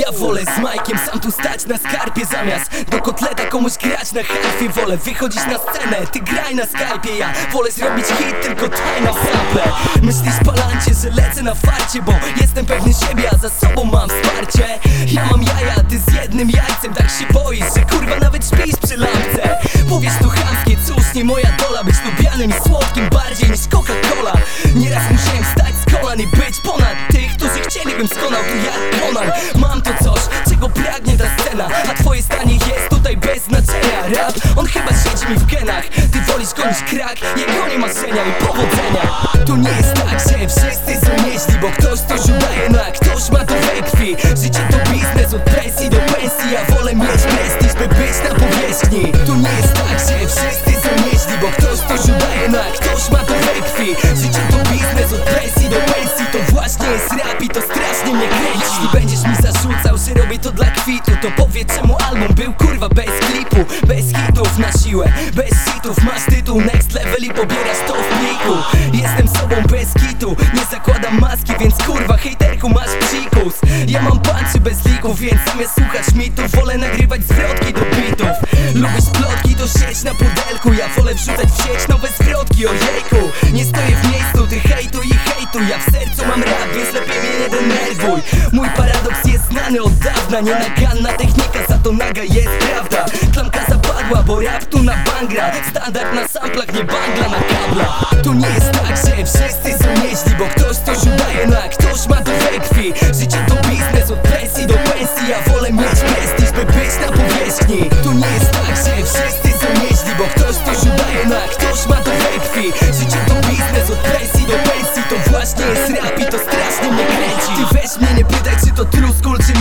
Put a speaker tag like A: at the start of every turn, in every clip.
A: Ja wolę z Majkiem sam tu stać na skarpie Zamiast do kotleta komuś grać na harfie. Wolę wychodzić na scenę, ty graj na Skype'ie. Ja wolę zrobić hit, tylko daj na sample. Myślisz palancie, że lecę na farcie Bo jestem pewny siebie, a za sobą mam wsparcie. Ja mam jaja, ty z jednym jajcem Tak się boisz, że kurwa nawet śpisz przy lampce. Powiesz to chamskie, cóż nie moja dola Być lubianym i słodkim bardziej niż Coca-Cola. Nieraz musiałem wstać z kolan i być ponad chcielibym skonał tu jak Conan Mam to coś, czego pragnie ta scena A twoje stanie jest tutaj bez znaczenia. Rap, on chyba siedzi mi w genach. Ty wolisz gonić krak, jego nie marzenia i powodzenia. To nie jest tak, że wszyscy są nieźli Bo ktoś coś udaje, no a ktoś ma to we krwi. Życie to biznes od pensji do pensji Ja wolę mieć prestiż, by być na powierzchni. To nie jest tak, że wszyscy są nieźli Bo ktoś coś udaje, no a ktoś ma to we krwi To powiedz czemu album był kurwa bez klipu Bez hitów na siłę, bez hitów Masz tytuł next level i pobierasz to w pliku Jestem sobą bez kitu, nie zakładam maski Więc kurwa hejterku masz psikus. Ja mam panczy bez lików, więc zamiast słuchać mitów Wolę nagrywać zwrotki do bitów. Lubisz plotki, to sieć na pudelku Ja wolę wrzucać w sieć nowe zwrotki, ojejku. Nie stoję w miejscu, ty hejtu i hejtu Ja w sercu mam rap, więc lepiej mnie nie denerwuj. Mój znany od dawna Nienaganna technika, za to naga jest prawda. Klamka zapadła, bo rap tu na bangra. Standard na samplach, nie bangla na kablach To nie jest tak, że wszyscy są nieźli Bo ktoś coś udaje, no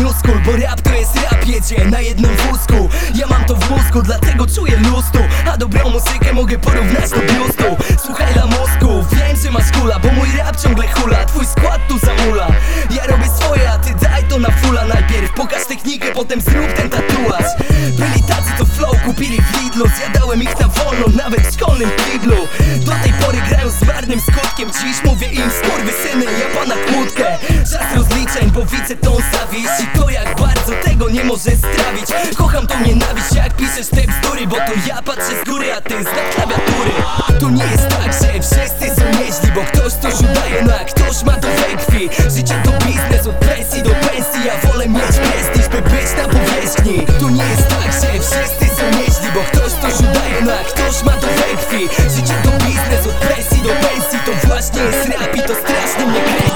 A: muskul Bo rap to jest rap, jedzie na jednym wózku. Ja mam to w mózgu, dlatego czuję lustu A dobrą muzykę mogę porównać do biustu. Słuchaj la mózgu, wiem, że masz kula Bo mój rap ciągle hula, twój skład tu zamula. Ja robię swoje, a ty daj to na fula. Najpierw pokaż technikę, potem zrób ten tatuaż. Byli tacy, co flow kupili w Lidlu Zjadałem skutkiem Dziś mówię im syny, ja pana kłódkę. Czas rozliczeń, bo widzę tą zawiść. I to jak bardzo tego nie może strawić. Kocham tą nienawiść, jak piszesz te bzdury Bo to ja patrzę z góry, a ty z klawiatury To nie jest właśnie jest rap.